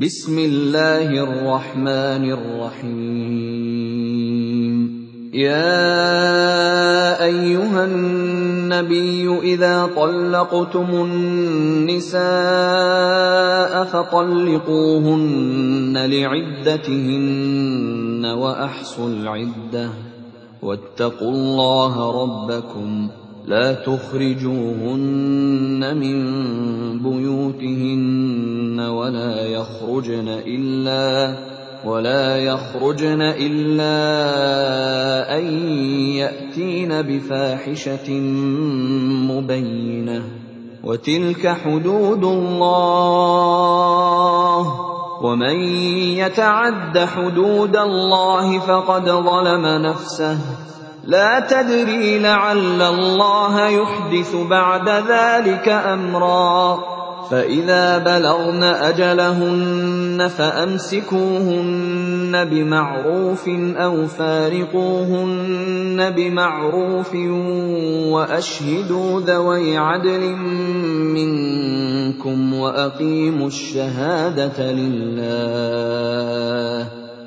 بسم الله الرحمن الرحيم. يا أيها النبي إذا طلقتم النساء فطلقوهن لعدتهن وأحصوا العدة. واتقوا الله ربكم. لا تخرجوهن من بيوتهن ولا يخرجن إلا أن يأتين بفاحشة مبينة. وتلك حدود الله. ومن يتعد حدود الله فقد ظلم نفسه. لا تدري لعل الله يحدث بعد ذلك أمرا. فإذا بلغن أجلهن فأمسكوهن بمعروف أو فارقوهن بمعروف وأشهدوا ذوي عدل منكم وأقيموا الشهادة لله.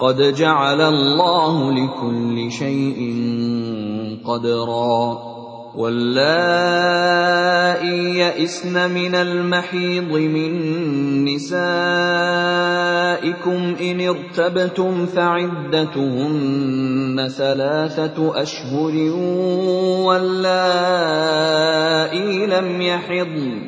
قد جعل الله لكل شيء قدرا. واللائي يئسن من المحيض من نسائكم ان ارتبتم فعدتهن ثلاثة اشهر واللائي لم يحضن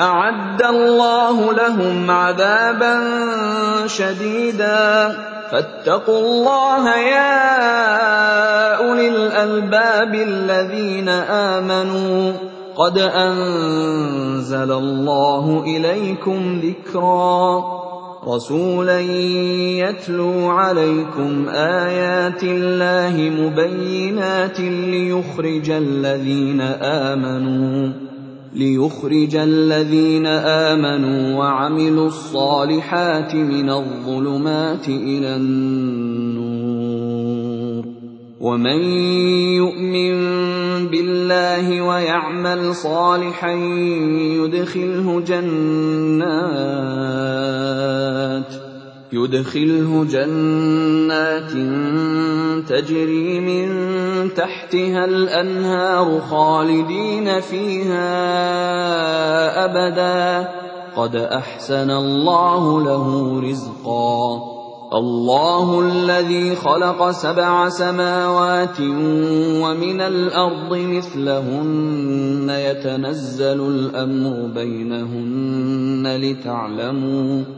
أعد الله لهم عذابا شديدا. فاتقوا الله يا أولي الألباب الذين آمنوا. قد أنزل الله إليكم ذكرا. رسولا يتلو عليكم آيات الله مبينات ليخرج الذين آمنوا. ليخرج الذين آمنوا وعملوا الصالحات من الظلمات إلى النور. ومن يؤمن بالله ويعمل صالحا يدخله جنات يدخله جنات تجري من تحتها الأنهار خالدين فيها أبدا. قد أحسن الله له رزقا. الله الذي خلق سبع سماوات ومن الأرض مثلهن. يتنزل الأمر بينهن لتعلموا